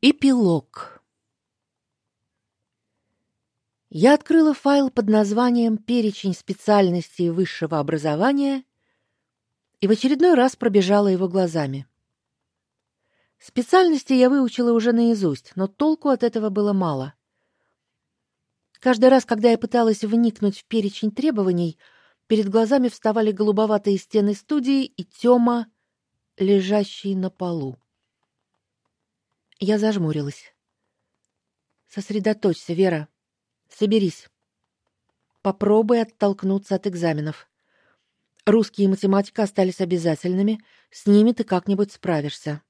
Эпилог. Я открыла файл под названием Перечень специальностей высшего образования и в очередной раз пробежала его глазами. Специальности я выучила уже наизусть, но толку от этого было мало. Каждый раз, когда я пыталась вникнуть в перечень требований, перед глазами вставали голубоватые стены студии и Тёма, лежащий на полу. Я зажмурилась. Сосредоточься, Вера. Соберись. Попробуй оттолкнуться от экзаменов. Русский и математика остались обязательными, с ними ты как-нибудь справишься.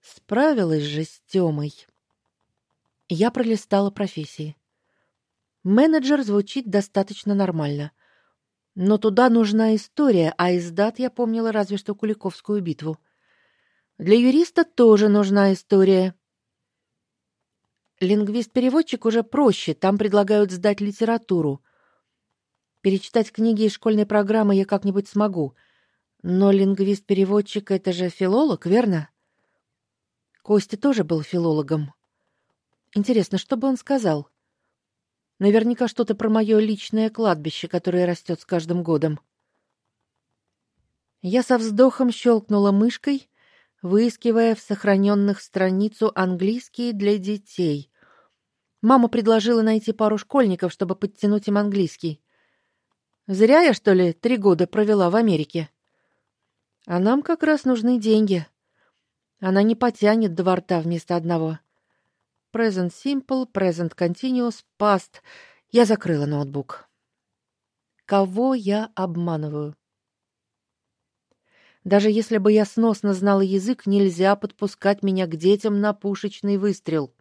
Справилась же с Тёмой. Я пролистала профессии. Менеджер звучит достаточно нормально. Но туда нужна история, а из дат я помнила разве что Куликовскую битву. Для юриста тоже нужна история. Лингвист-переводчик уже проще, там предлагают сдать литературу. Перечитать книги из школьной программы я как-нибудь смогу. Но лингвист-переводчик это же филолог, верно? Костя тоже был филологом. Интересно, что бы он сказал? Наверняка что-то про мое личное кладбище, которое растет с каждым годом. Я со вздохом щелкнула мышкой выискивая в сохраненных страницу английский для детей. Мама предложила найти пару школьников, чтобы подтянуть им английский. Зря я, что ли, три года провела в Америке. А нам как раз нужны деньги. Она не потянет два рта вместо одного. Present simple, present continuous, past. Я закрыла ноутбук. Кого я обманываю? Даже если бы я сносно знала язык, нельзя подпускать меня к детям на пушечный выстрел.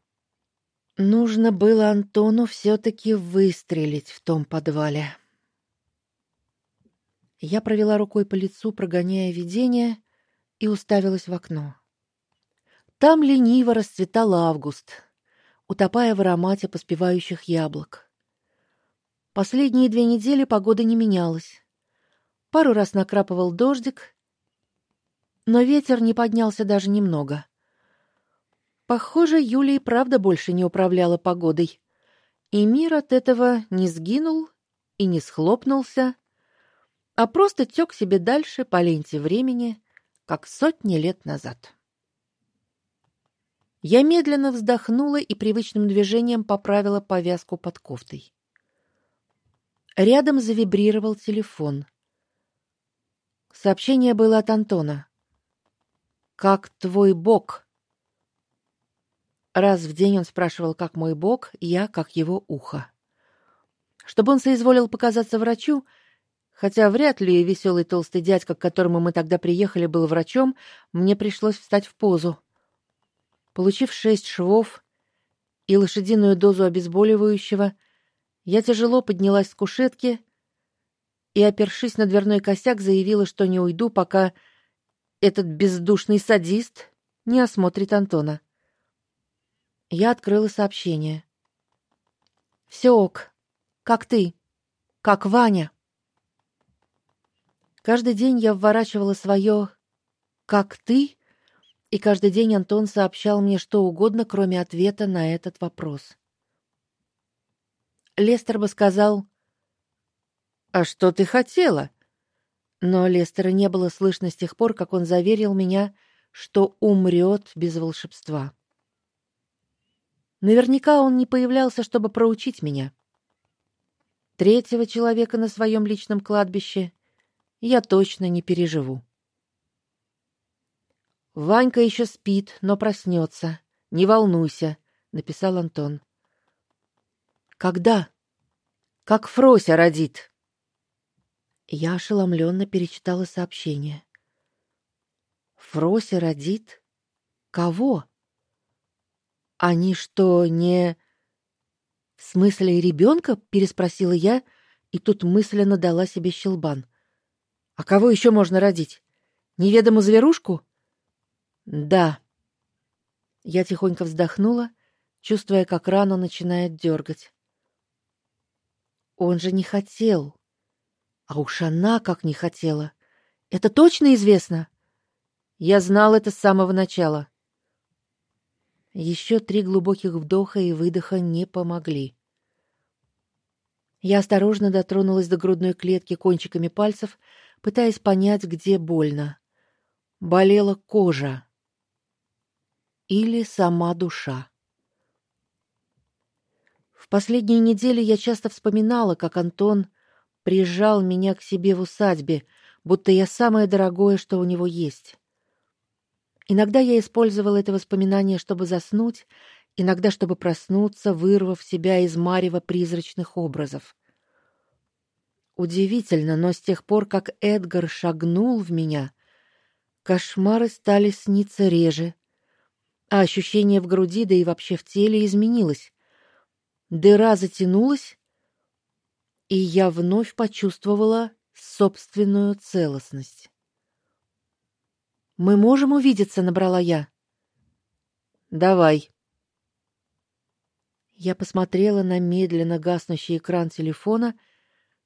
Нужно было Антону все таки выстрелить в том подвале. Я провела рукой по лицу, прогоняя видение, и уставилась в окно. Там лениво расцветал август, утопая в аромате поспевающих яблок. Последние две недели погода не менялась. Пару раз накрапывал дождик, но ветер не поднялся даже немного. Похоже, Юлия и правда больше не управляла погодой. И мир от этого не сгинул и не схлопнулся, а просто тек себе дальше по ленте времени, как сотни лет назад. Я медленно вздохнула и привычным движением поправила повязку под кофтой. Рядом завибрировал телефон. Сообщение было от Антона как твой бог. Раз в день он спрашивал, как мой бог, я как его ухо. Чтобы он соизволил показаться врачу, хотя вряд ли веселый толстый дядька, к которому мы тогда приехали, был врачом, мне пришлось встать в позу. Получив шесть швов и лошадиную дозу обезболивающего, я тяжело поднялась с кушетки и, опершись на дверной косяк, заявила, что не уйду, пока этот бездушный садист не осмотрит Антона. Я открыла сообщение. Все ок. Как ты? Как Ваня? Каждый день я вворачивала свое «как ты», и каждый день Антон сообщал мне что угодно, кроме ответа на этот вопрос. Лестер бы сказал: "А что ты хотела?" Но Лестера не было слышно с тех пор, как он заверил меня, что умрет без волшебства. Наверняка он не появлялся, чтобы проучить меня. Третьего человека на своем личном кладбище я точно не переживу. Ванька еще спит, но проснется. Не волнуйся, написал Антон. Когда? Как Фрося родит? Я ошеломленно перечитала сообщение. Фрося родит кого? Они что, не В смысле ребенка? переспросила я, и тут мысленно дала себе щелбан. А кого еще можно родить? Неведомую зверушку? Да. Я тихонько вздохнула, чувствуя, как рану начинает дергать. Он же не хотел. А уж она как не хотела. Это точно известно? Я знал это с самого начала. Еще три глубоких вдоха и выдоха не помогли. Я осторожно дотронулась до грудной клетки кончиками пальцев, пытаясь понять, где больно. Болела кожа или сама душа. В последние недели я часто вспоминала, как Антон прижал меня к себе в усадьбе, будто я самое дорогое, что у него есть. Иногда я использовала это воспоминание, чтобы заснуть, иногда чтобы проснуться, вырвав себя из марева призрачных образов. Удивительно, но с тех пор, как Эдгар шагнул в меня, кошмары стали сниться реже, а ощущение в груди, да и вообще в теле изменилось. Дыра затянулась, и я вновь почувствовала собственную целостность. Мы можем увидеться, набрала я. Давай. Я посмотрела на медленно гаснущий экран телефона,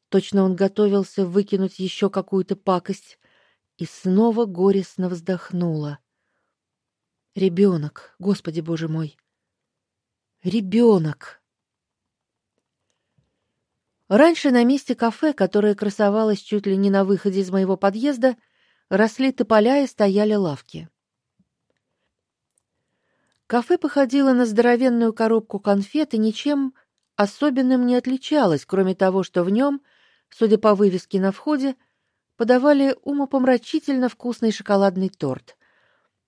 точно он готовился выкинуть еще какую-то пакость, и снова горестно вздохнула. Ребенок, Господи Боже мой. Ребенок. Раньше на месте кафе, которое красовалось чуть ли не на выходе из моего подъезда, росли тополя и стояли лавки. Кафе походило на здоровенную коробку конфет и ничем особенным не отличалось, кроме того, что в нем, судя по вывеске на входе, подавали умопомрачительно вкусный шоколадный торт.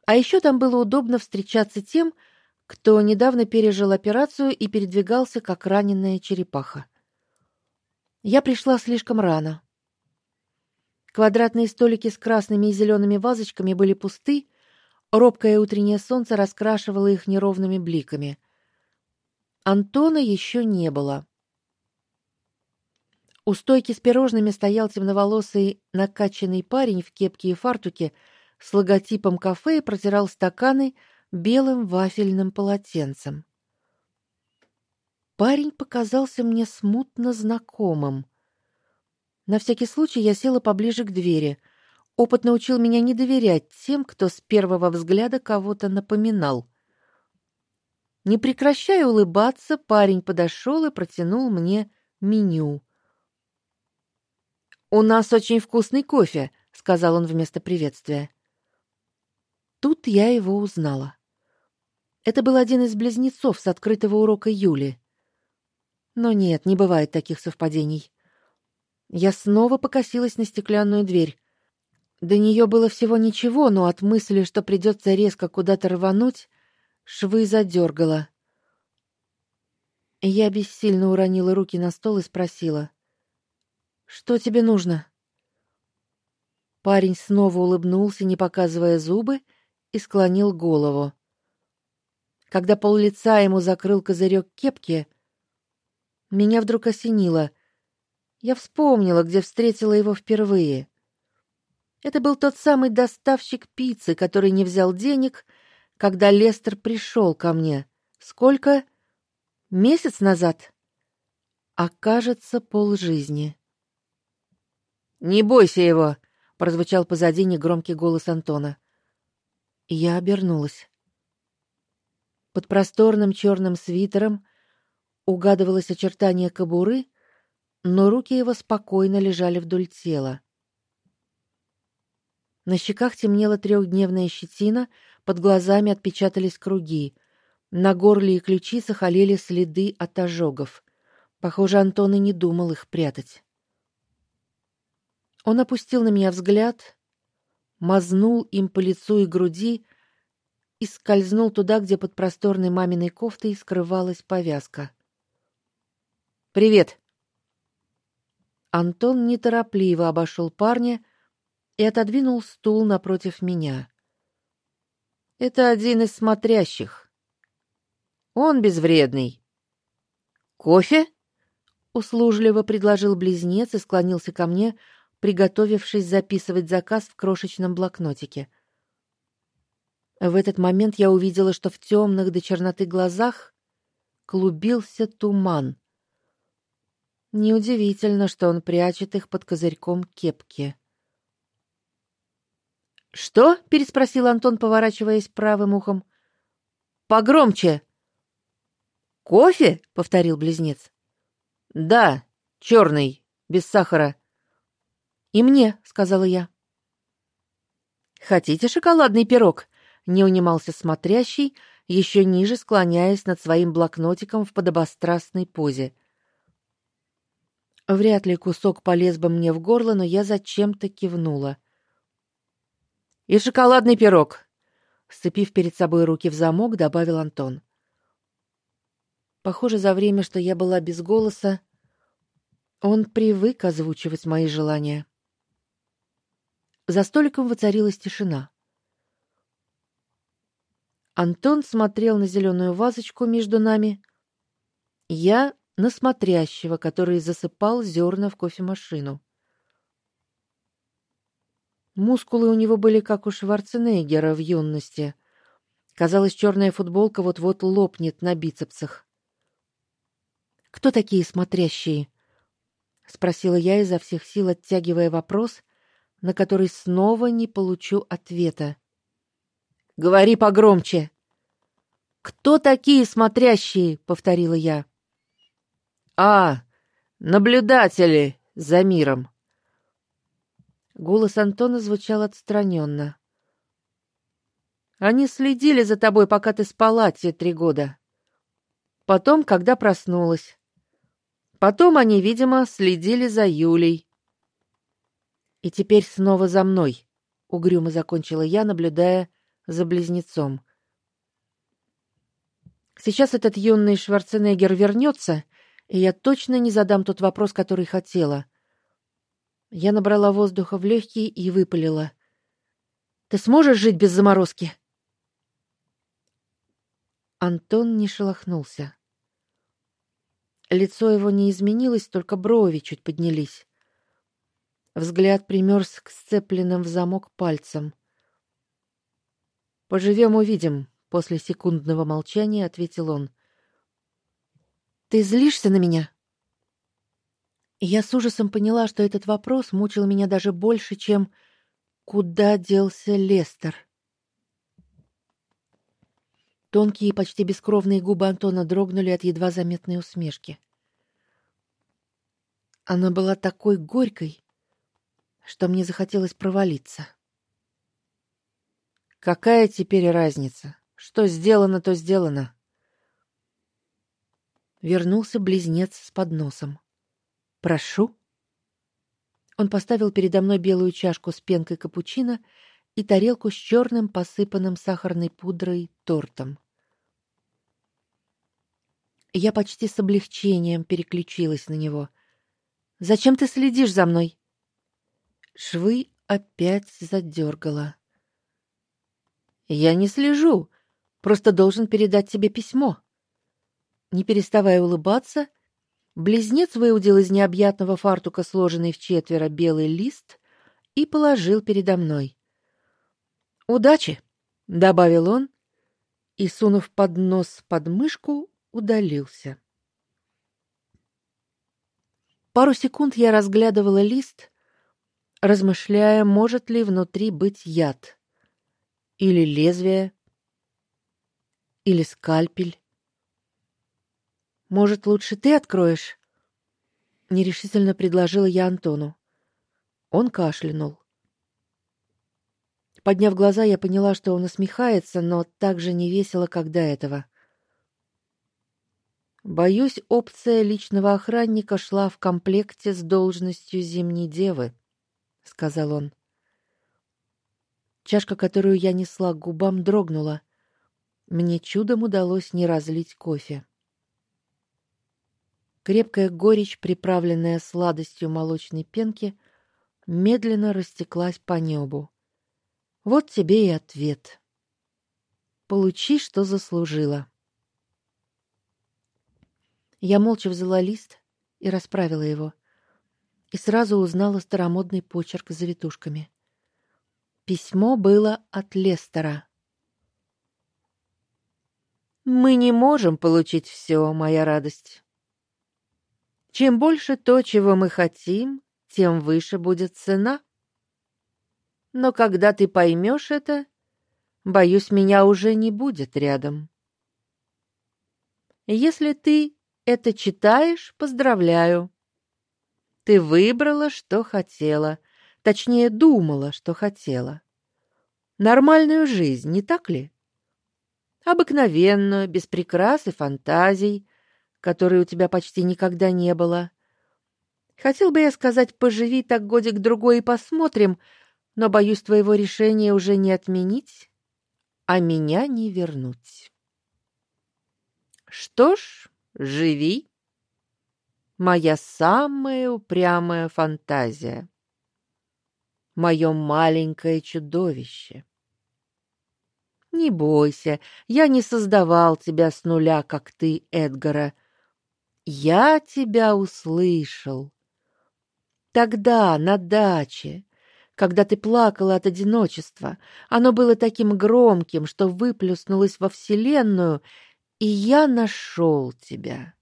А еще там было удобно встречаться тем, кто недавно пережил операцию и передвигался как раненая черепаха. Я пришла слишком рано. Квадратные столики с красными и зелеными вазочками были пусты, робкое утреннее солнце раскрашивало их неровными бликами. Антона еще не было. У стойки с пирожными стоял темноволосый, накачанный парень в кепке и фартуке с логотипом кафе и протирал стаканы белым вафельным полотенцем. Парень показался мне смутно знакомым. На всякий случай я села поближе к двери. Опыт научил меня не доверять тем, кто с первого взгляда кого-то напоминал. Не прекращая улыбаться, парень подошел и протянул мне меню. У нас очень вкусный кофе, сказал он вместо приветствия. Тут я его узнала. Это был один из близнецов с открытого урока Юли. Но нет, не бывает таких совпадений. Я снова покосилась на стеклянную дверь. До нее было всего ничего, но от мысли, что придется резко куда-то рвануть, швы задергала. Я бессильно уронила руки на стол и спросила: "Что тебе нужно?" Парень снова улыбнулся, не показывая зубы, и склонил голову. Когда пол лица ему закрыл козырек кепки, меня вдруг осенило. Я вспомнила, где встретила его впервые. Это был тот самый доставщик пиццы, который не взял денег, когда Лестер пришел ко мне. Сколько? Месяц назад. А кажется, полжизни. Не бойся его, прозвучал позади негромкий голос Антона. Я обернулась. Под просторным черным свитером угадывалось очертание кобуры, но руки его спокойно лежали вдоль тела. На щеках темнела трехдневная щетина, под глазами отпечатались круги. На горле и ключицах олели следы от ожогов. Похоже, Антон и не думал их прятать. Он опустил на меня взгляд, мазнул им по лицу и груди и скользнул туда, где под просторной маминой кофтой скрывалась повязка. Привет. Антон неторопливо обошел парня и отодвинул стул напротив меня. Это один из смотрящих. Он безвредный. Кофе? услужливо предложил близнец и склонился ко мне, приготовившись записывать заказ в крошечном блокнотике. В этот момент я увидела, что в темных до черноты глазах клубился туман. Неудивительно, что он прячет их под козырьком кепки. Что? переспросил Антон, поворачиваясь правым ухом. погромче. Кофе? повторил близнец. Да, черный, без сахара. И мне, сказала я. Хотите шоколадный пирог? Не унимался смотрящий, еще ниже склоняясь над своим блокнотиком в подобострастной позе. Вряд ли кусок полез бы мне в горло, но я зачем-то кивнула. И шоколадный пирог, сцепив перед собой руки в замок, добавил Антон. Похоже, за время, что я была без голоса, он привык озвучивать мои желания. За столиком воцарилась тишина. Антон смотрел на зеленую вазочку между нами, я на смотрящего, который засыпал зерна в кофемашину. Мускулы у него были как у Шварценеггера в юности. Казалось, черная футболка вот-вот лопнет на бицепсах. Кто такие смотрящие? спросила я изо всех сил, оттягивая вопрос, на который снова не получу ответа. Говори погромче. Кто такие смотрящие? повторила я. А, наблюдатели за миром. Голос Антона звучал отстраненно. Они следили за тобой, пока ты спала те три года. Потом, когда проснулась. Потом они, видимо, следили за Юлей. И теперь снова за мной, угрюмо закончила я, наблюдая за близнецом. Сейчас этот юный Шварценеггер вернется, и я точно не задам тот вопрос, который хотела. Я набрала воздуха в легкие и выпалила: "Ты сможешь жить без заморозки?" Антон не шелохнулся. Лицо его не изменилось, только брови чуть поднялись. Взгляд примерз к сцепленным в замок пальцам. Поживем, увидим, после секундного молчания ответил он. Ты злишься на меня? я с ужасом поняла, что этот вопрос мучил меня даже больше, чем куда делся Лестер. Тонкие, почти бескровные губы Антона дрогнули от едва заметной усмешки. Она была такой горькой, что мне захотелось провалиться. Какая теперь разница? Что сделано, то сделано. Вернулся близнец с подносом. Прошу. Он поставил передо мной белую чашку с пенкой капучино и тарелку с черным посыпанным сахарной пудрой тортом. Я почти с облегчением переключилась на него. Зачем ты следишь за мной? Швы опять задергала. Я не слежу, просто должен передать тебе письмо. Не переставая улыбаться, близнец выудил из необъятного фартука сложенный в четверо белый лист и положил передо мной. Удачи, добавил он и сунув поднос под мышку, удалился. Пару секунд я разглядывала лист, размышляя, может ли внутри быть яд или лезвие, или скальпель. Может, лучше ты откроешь? нерешительно предложила я Антону. Он кашлянул. Подняв глаза, я поняла, что он усмехается, но так же невесело, как до этого. Боюсь, опция личного охранника шла в комплекте с должностью зимней девы, сказал он. Чашка, которую я несла к губам, дрогнула. Мне чудом удалось не разлить кофе. Крепкая горечь, приправленная сладостью молочной пенки, медленно растеклась по небу. Вот тебе и ответ. Получи, что заслужила. Я молча взяла лист и расправила его, и сразу узнала старомодный почерк с завитушками. Письмо было от Лестера. Мы не можем получить все, моя радость. Чем больше то, чего мы хотим, тем выше будет цена. Но когда ты поймешь это, боюсь, меня уже не будет рядом. Если ты это читаешь, поздравляю. Ты выбрала, что хотела, точнее, думала, что хотела. Нормальную жизнь, не так ли? Обыкновенную, без прикрас и фантазий, которой у тебя почти никогда не было. Хотел бы я сказать, поживи так годик другой и посмотрим, но боюсь твоего решения уже не отменить, а меня не вернуть. Что ж, живи моя самая упрямая фантазия, мое маленькое чудовище. Не бойся, я не создавал тебя с нуля, как ты, Эдгара. Я тебя услышал. Тогда на даче, когда ты плакала от одиночества, оно было таким громким, что выплеснулось во вселенную, и я нашел тебя.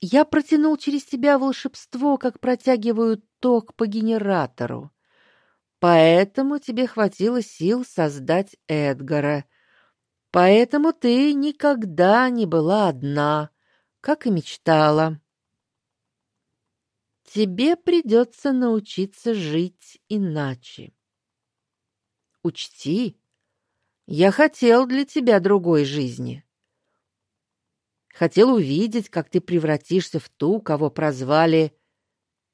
Я протянул через тебя волшебство, как протягивают ток по генератору. Поэтому тебе хватило сил создать Эдгара. Поэтому ты никогда не была одна, как и мечтала. Тебе придется научиться жить иначе. Учти, я хотел для тебя другой жизни. Хотел увидеть, как ты превратишься в ту, кого прозвали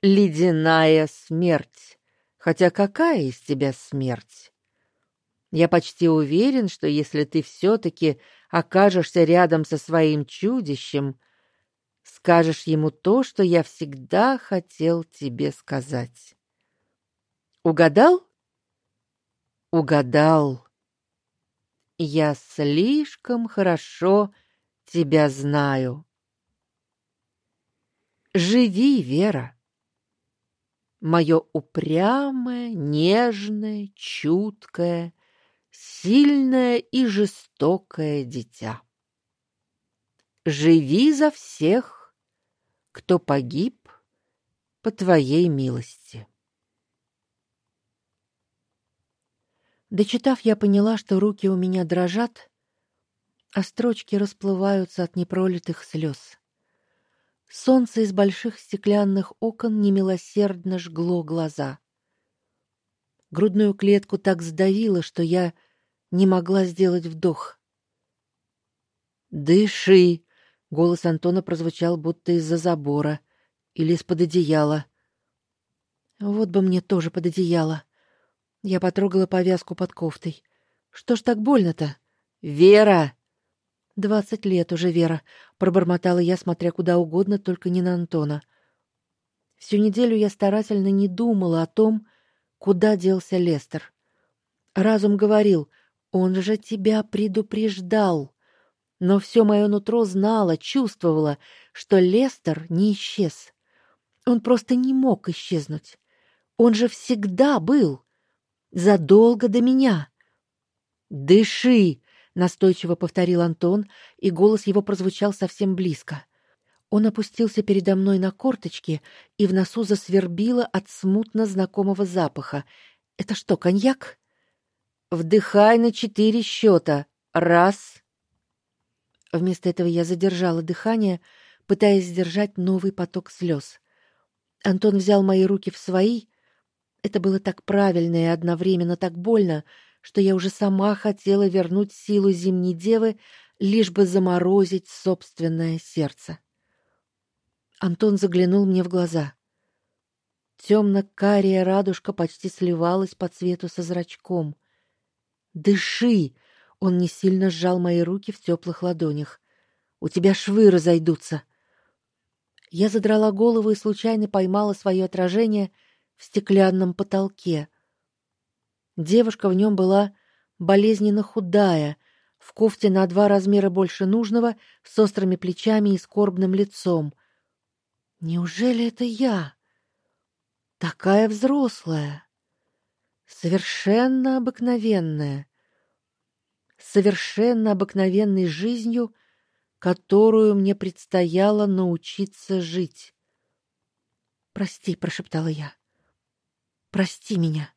ледяная смерть. Хотя какая из тебя смерть? Я почти уверен, что если ты все таки окажешься рядом со своим чудищем, скажешь ему то, что я всегда хотел тебе сказать. Угадал? Угадал. Я слишком хорошо тебя знаю. Живи, Вера. Мое упрямое, нежное, чуткое, сильное и жестокое дитя. Живи за всех, кто погиб по твоей милости. Дочитав, я поняла, что руки у меня дрожат, а строчки расплываются от непролитых слез. Солнце из больших стеклянных окон немилосердно жгло глаза. Грудную клетку так сдавило, что я не могла сделать вдох. "Дыши", голос Антона прозвучал будто из-за забора или из-под одеяла. Вот бы мне тоже под одеяло. Я потрогала повязку под кофтой. Что ж так больно-то? Вера, «Двадцать лет уже, Вера», — пробормотала я, смотря куда угодно, только не на Антона. Всю неделю я старательно не думала о том, куда делся Лестер. Разум говорил: "Он же тебя предупреждал". Но все мое нутро знало, чувствовало, что Лестер не исчез. Он просто не мог исчезнуть. Он же всегда был задолго до меня. Дыши, настойчиво повторил Антон, и голос его прозвучал совсем близко. Он опустился передо мной на корточки, и в носу засвербило от смутно знакомого запаха. Это что, коньяк? Вдыхай на четыре счета. Раз. Вместо этого я задержала дыхание, пытаясь сдержать новый поток слез. Антон взял мои руки в свои. Это было так правильно и одновременно так больно, что я уже сама хотела вернуть силу зимней девы, лишь бы заморозить собственное сердце. Антон заглянул мне в глаза. Темно-кария радужка почти сливалась по цвету со зрачком. Дыши, он не сильно сжал мои руки в теплых ладонях. У тебя швы разойдутся. Я задрала голову и случайно поймала свое отражение в стеклянном потолке. Девушка в нем была болезненно худая, в кофте на два размера больше нужного, с острыми плечами и скорбным лицом. Неужели это я? Такая взрослая, совершенно обыкновенная, совершенно обыкновенной жизнью, которую мне предстояло научиться жить. Прости, прошептала я. Прости меня.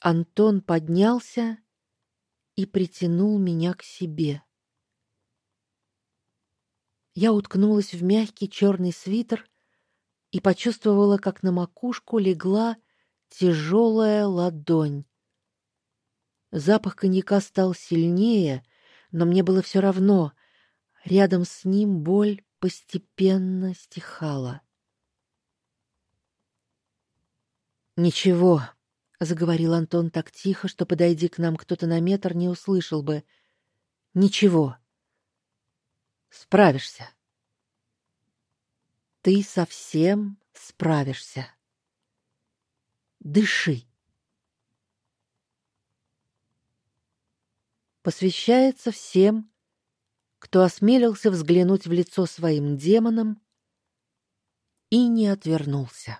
Антон поднялся и притянул меня к себе. Я уткнулась в мягкий черный свитер и почувствовала, как на макушку легла тяжелая ладонь. Запах коньяка стал сильнее, но мне было все равно. Рядом с ним боль постепенно стихала. Ничего, заговорил Антон так тихо, что подойди к нам кто-то на метр не услышал бы. Ничего. Справишься. Ты совсем справишься. Дыши. Посвящается всем, кто осмелился взглянуть в лицо своим демонам и не отвернулся.